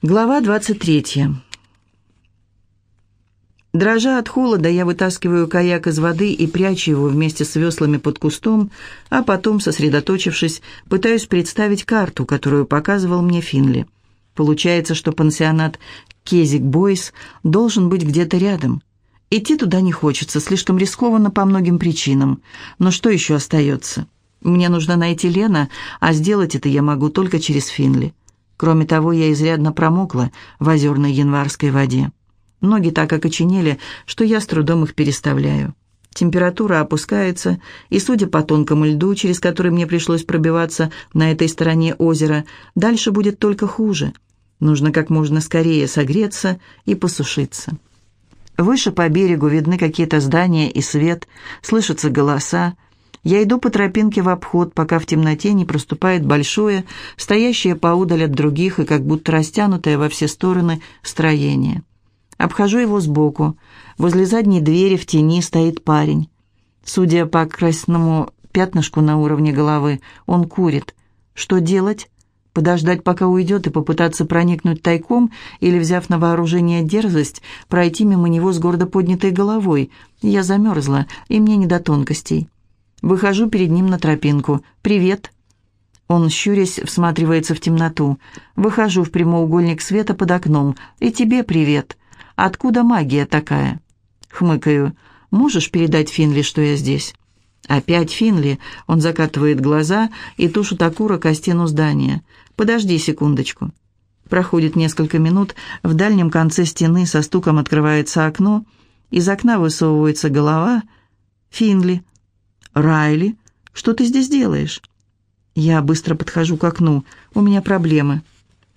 Глава 23. Дрожа от холода, я вытаскиваю каяк из воды и прячу его вместе с веслами под кустом, а потом, сосредоточившись, пытаюсь представить карту, которую показывал мне Финли. Получается, что пансионат Кезик Бойс должен быть где-то рядом. Идти туда не хочется, слишком рискованно по многим причинам. Но что еще остается? Мне нужно найти Лена, а сделать это я могу только через Финли. Кроме того, я изрядно промокла в озерной январской воде. Ноги так окоченели, что я с трудом их переставляю. Температура опускается, и, судя по тонкому льду, через который мне пришлось пробиваться на этой стороне озера, дальше будет только хуже. Нужно как можно скорее согреться и посушиться. Выше по берегу видны какие-то здания и свет, слышатся голоса, я иду по тропинке в обход, пока в темноте не проступает большое, стоящее поудаль от других и как будто растянутое во все стороны строение. Обхожу его сбоку. Возле задней двери в тени стоит парень. Судя по красному пятнышку на уровне головы, он курит. Что делать? Подождать, пока уйдет, и попытаться проникнуть тайком, или, взяв на вооружение дерзость, пройти мимо него с гордо поднятой головой. Я замерзла, и мне не до тонкостей. Выхожу перед ним на тропинку. «Привет!» Он, щурясь, всматривается в темноту. Выхожу в прямоугольник света под окном. «И тебе привет! Откуда магия такая?» Хмыкаю. «Можешь передать Финли, что я здесь?» «Опять Финли!» Он закатывает глаза и тушит окурок о стену здания. «Подожди секундочку». Проходит несколько минут, в дальнем конце стены со стуком открывается окно, из окна высовывается голова. «Финли!» «Райли, что ты здесь делаешь?» Я быстро подхожу к окну. «У меня проблемы».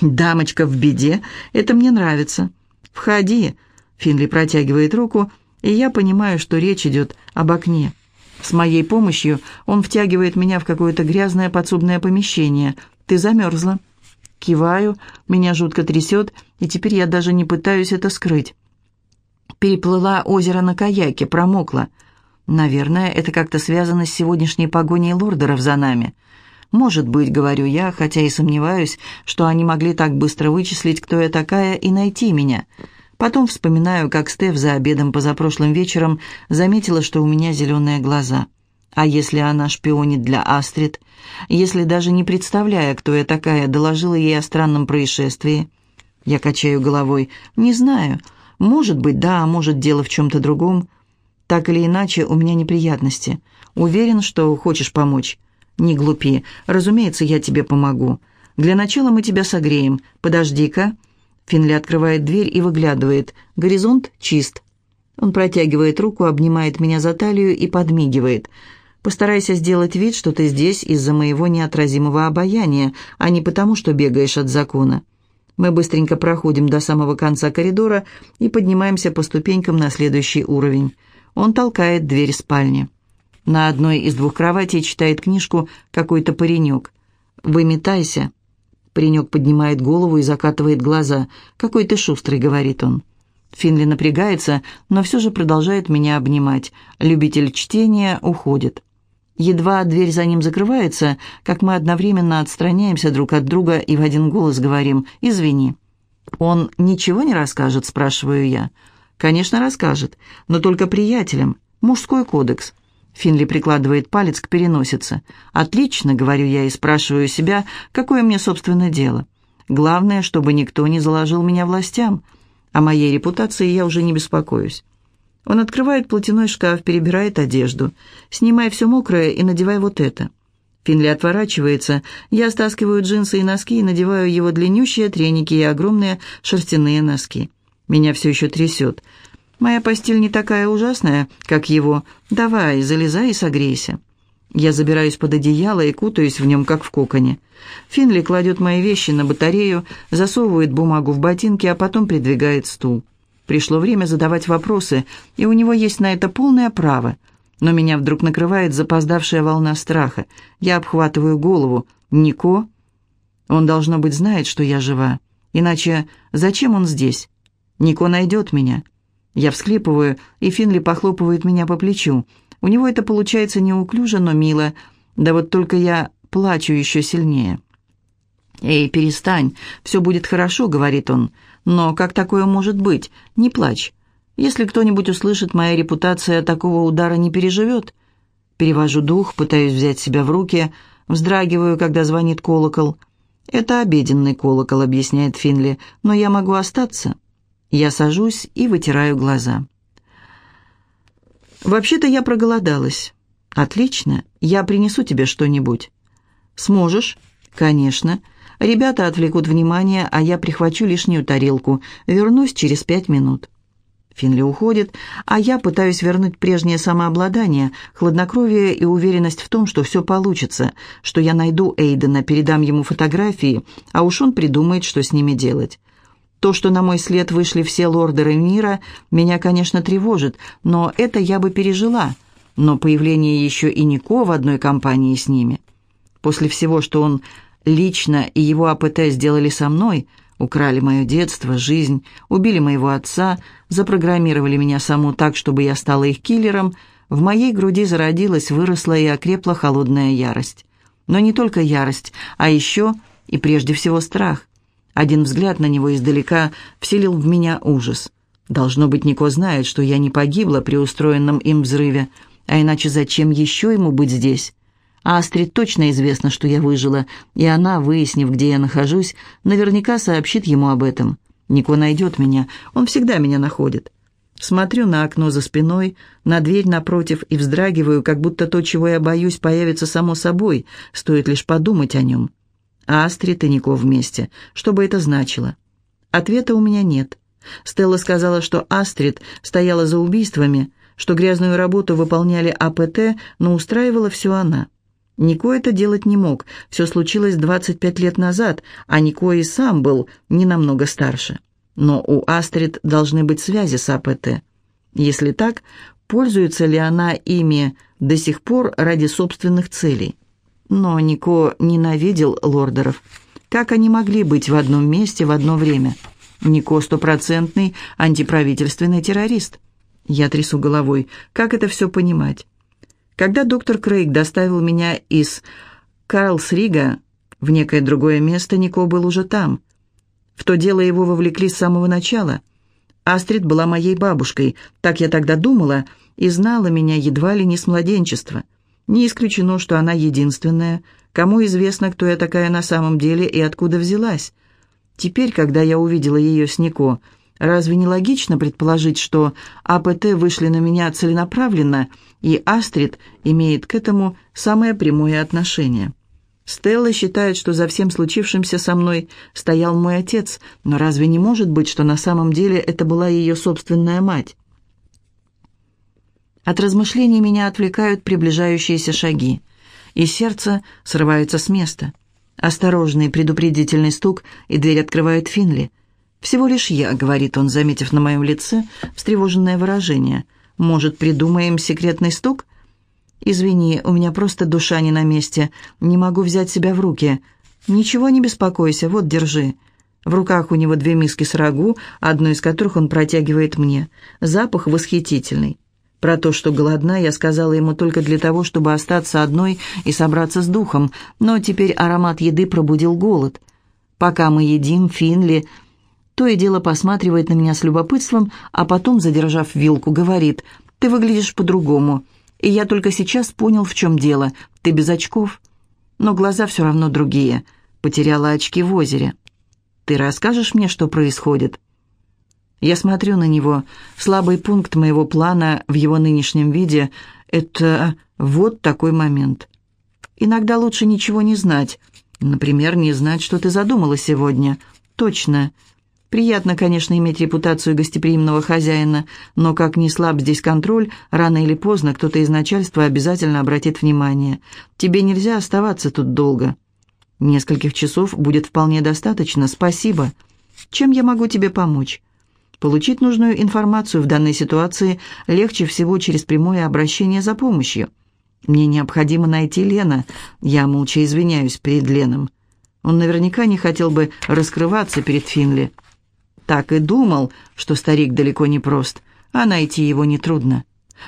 «Дамочка в беде? Это мне нравится». «Входи». Финли протягивает руку, и я понимаю, что речь идет об окне. С моей помощью он втягивает меня в какое-то грязное подсобное помещение. «Ты замерзла». Киваю, меня жутко трясет, и теперь я даже не пытаюсь это скрыть. Переплыла озеро на каяке, промокла. Наверное, это как-то связано с сегодняшней погоней лордеров за нами. Может быть, говорю я, хотя и сомневаюсь, что они могли так быстро вычислить, кто я такая, и найти меня. Потом вспоминаю, как Стеф за обедом позапрошлым вечером заметила, что у меня зеленые глаза. А если она шпионит для Астрид? Если даже не представляя, кто я такая, доложила ей о странном происшествии? Я качаю головой. Не знаю. Может быть, да, а может, дело в чем-то другом. Так или иначе, у меня неприятности. Уверен, что хочешь помочь. Не глупи. Разумеется, я тебе помогу. Для начала мы тебя согреем. Подожди-ка. Финли открывает дверь и выглядывает. Горизонт чист. Он протягивает руку, обнимает меня за талию и подмигивает. Постарайся сделать вид, что ты здесь из-за моего неотразимого обаяния, а не потому, что бегаешь от закона. Мы быстренько проходим до самого конца коридора и поднимаемся по ступенькам на следующий уровень. Он толкает дверь спальни. На одной из двух кроватей читает книжку какой-то паренек. «Выметайся». Паренек поднимает голову и закатывает глаза. «Какой ты шустрый», — говорит он. Финли напрягается, но все же продолжает меня обнимать. Любитель чтения уходит. Едва дверь за ним закрывается, как мы одновременно отстраняемся друг от друга и в один голос говорим «Извини». «Он ничего не расскажет?» – спрашиваю я. «Конечно, расскажет, но только приятелям. Мужской кодекс». Финли прикладывает палец к переносице. «Отлично», — говорю я и спрашиваю себя, какое мне, собственно, дело. Главное, чтобы никто не заложил меня властям. О моей репутации я уже не беспокоюсь. Он открывает платяной шкаф, перебирает одежду. «Снимай все мокрое и надевай вот это». Финли отворачивается. Я стаскиваю джинсы и носки и надеваю его длиннющие треники и огромные шерстяные носки. Меня все еще трясет. Моя постель не такая ужасная, как его. Давай, залезай и согрейся. Я забираюсь под одеяло и кутаюсь в нем, как в коконе. Финли кладет мои вещи на батарею, засовывает бумагу в ботинки, а потом придвигает стул. Пришло время задавать вопросы, и у него есть на это полное право. Но меня вдруг накрывает запоздавшая волна страха. Я обхватываю голову. «Нико?» Он, должно быть, знает, что я жива. Иначе зачем он здесь? Нико найдет меня. Я всхлипываю, и Финли похлопывает меня по плечу. У него это получается неуклюже, но мило. Да вот только я плачу еще сильнее. «Эй, перестань, все будет хорошо», — говорит он. «Но как такое может быть? Не плачь. Если кто-нибудь услышит, моя репутация такого удара не переживет». Перевожу дух, пытаюсь взять себя в руки, вздрагиваю, когда звонит колокол. «Это обеденный колокол», — объясняет Финли, — «но я могу остаться». Я сажусь и вытираю глаза. «Вообще-то я проголодалась». «Отлично, я принесу тебе что-нибудь». «Сможешь?» «Конечно. Ребята отвлекут внимание, а я прихвачу лишнюю тарелку. Вернусь через пять минут». Финли уходит, а я пытаюсь вернуть прежнее самообладание, хладнокровие и уверенность в том, что все получится, что я найду Эйдена, передам ему фотографии, а уж он придумает, что с ними делать. То, что на мой след вышли все лордеры мира, меня, конечно, тревожит, но это я бы пережила. Но появление еще и Нико в одной компании с ними. После всего, что он лично и его АПТ сделали со мной – Украли мое детство, жизнь, убили моего отца, запрограммировали меня саму так, чтобы я стала их киллером. В моей груди зародилась, выросла и окрепла холодная ярость. Но не только ярость, а еще и прежде всего страх. Один взгляд на него издалека вселил в меня ужас. Должно быть, Нико знает, что я не погибла при устроенном им взрыве, а иначе зачем еще ему быть здесь? А Астрид точно известно, что я выжила, и она, выяснив, где я нахожусь, наверняка сообщит ему об этом. Нико найдет меня, он всегда меня находит. Смотрю на окно за спиной, на дверь напротив и вздрагиваю, как будто то, чего я боюсь, появится само собой, стоит лишь подумать о нем. А Астрид и Нико вместе. Что бы это значило? Ответа у меня нет. Стелла сказала, что Астрид стояла за убийствами, что грязную работу выполняли АПТ, но устраивала все она. Нико это делать не мог. Все случилось 25 лет назад, а Нико и сам был не намного старше. Но у Астрид должны быть связи с АПТ. Если так, пользуется ли она ими до сих пор ради собственных целей? Но Нико ненавидел лордеров. Как они могли быть в одном месте в одно время? Нико стопроцентный антиправительственный террорист. Я трясу головой. Как это все понимать? Когда доктор Крейг доставил меня из Карлсрига в некое другое место, Нико был уже там. В то дело его вовлекли с самого начала. Астрид была моей бабушкой, так я тогда думала, и знала меня едва ли не с младенчества. Не исключено, что она единственная, кому известно, кто я такая на самом деле и откуда взялась. Теперь, когда я увидела ее с Нико, Разве не логично предположить, что АПТ вышли на меня целенаправленно, и Астрид имеет к этому самое прямое отношение? Стелла считает, что за всем случившимся со мной стоял мой отец, но разве не может быть, что на самом деле это была ее собственная мать? От размышлений меня отвлекают приближающиеся шаги, и сердце срывается с места. Осторожный предупредительный стук, и дверь открывает Финли – «Всего лишь я», — говорит он, заметив на моем лице встревоженное выражение. «Может, придумаем секретный стук?» «Извини, у меня просто душа не на месте. Не могу взять себя в руки. Ничего не беспокойся, вот, держи». В руках у него две миски с рагу, одну из которых он протягивает мне. Запах восхитительный. Про то, что голодна, я сказала ему только для того, чтобы остаться одной и собраться с духом, но теперь аромат еды пробудил голод. Пока мы едим, Финли то и дело посматривает на меня с любопытством, а потом, задержав вилку, говорит, «Ты выглядишь по-другому». И я только сейчас понял, в чем дело. Ты без очков. Но глаза все равно другие. Потеряла очки в озере. Ты расскажешь мне, что происходит?» Я смотрю на него. Слабый пункт моего плана в его нынешнем виде — это вот такой момент. Иногда лучше ничего не знать. Например, не знать, что ты задумала сегодня. Точно. Приятно, конечно, иметь репутацию гостеприимного хозяина, но как ни слаб здесь контроль, рано или поздно кто-то из начальства обязательно обратит внимание. Тебе нельзя оставаться тут долго. Нескольких часов будет вполне достаточно, спасибо. Чем я могу тебе помочь? Получить нужную информацию в данной ситуации легче всего через прямое обращение за помощью. Мне необходимо найти Лена. Я молча извиняюсь перед Леном. Он наверняка не хотел бы раскрываться перед Финли. Так и думал, что старик далеко не прост, а найти его нетрудно.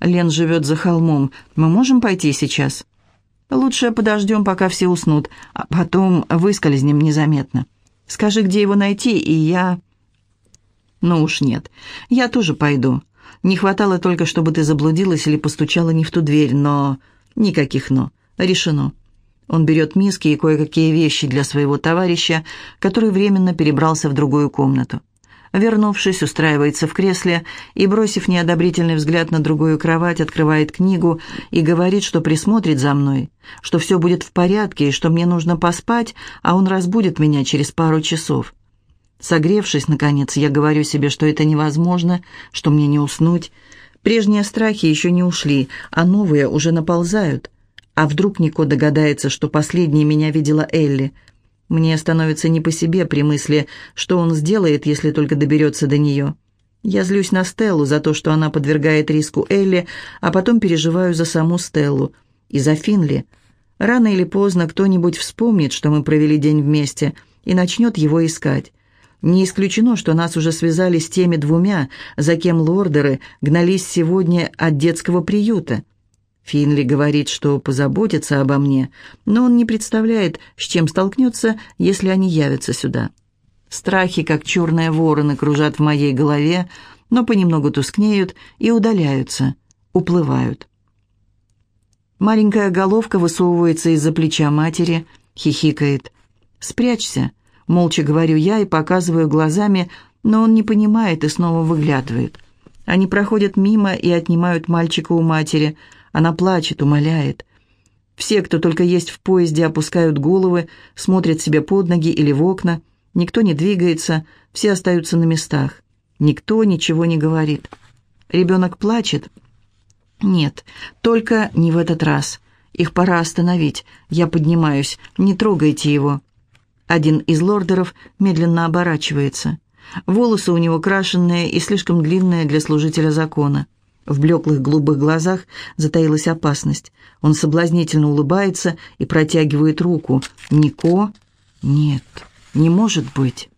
Лен живет за холмом. Мы можем пойти сейчас?» Лучше подождем, пока все уснут, а потом выскользнем незаметно. Скажи, где его найти, и я...» «Ну уж нет. Я тоже пойду. Не хватало только, чтобы ты заблудилась или постучала не в ту дверь, но... Никаких «но». Решено». Он берет миски и кое-какие вещи для своего товарища, который временно перебрался в другую комнату. Вернувшись, устраивается в кресле и, бросив неодобрительный взгляд на другую кровать, открывает книгу и говорит, что присмотрит за мной, что все будет в порядке и что мне нужно поспать, а он разбудит меня через пару часов. Согревшись, наконец, я говорю себе, что это невозможно, что мне не уснуть. Прежние страхи еще не ушли, а новые уже наползают. А вдруг Нико догадается, что последней меня видела Элли – мне становится не по себе при мысли, что он сделает, если только доберется до нее. Я злюсь на Стеллу за то, что она подвергает риску Элли, а потом переживаю за саму Стеллу и за Финли. Рано или поздно кто-нибудь вспомнит, что мы провели день вместе, и начнет его искать. Не исключено, что нас уже связали с теми двумя, за кем лордеры гнались сегодня от детского приюта. Финли говорит, что позаботится обо мне, но он не представляет, с чем столкнется, если они явятся сюда. Страхи, как черные вороны, кружат в моей голове, но понемногу тускнеют и удаляются, уплывают. Маленькая головка высовывается из-за плеча матери, хихикает. «Спрячься», — молча говорю я и показываю глазами, но он не понимает и снова выглядывает. Они проходят мимо и отнимают мальчика у матери — она плачет, умоляет. Все, кто только есть в поезде, опускают головы, смотрят себе под ноги или в окна. Никто не двигается, все остаются на местах. Никто ничего не говорит. Ребенок плачет. Нет, только не в этот раз. Их пора остановить. Я поднимаюсь. Не трогайте его. Один из лордеров медленно оборачивается. Волосы у него крашенные и слишком длинные для служителя закона. В блеклых голубых глазах затаилась опасность. Он соблазнительно улыбается и протягивает руку. «Нико? Нет, не может быть».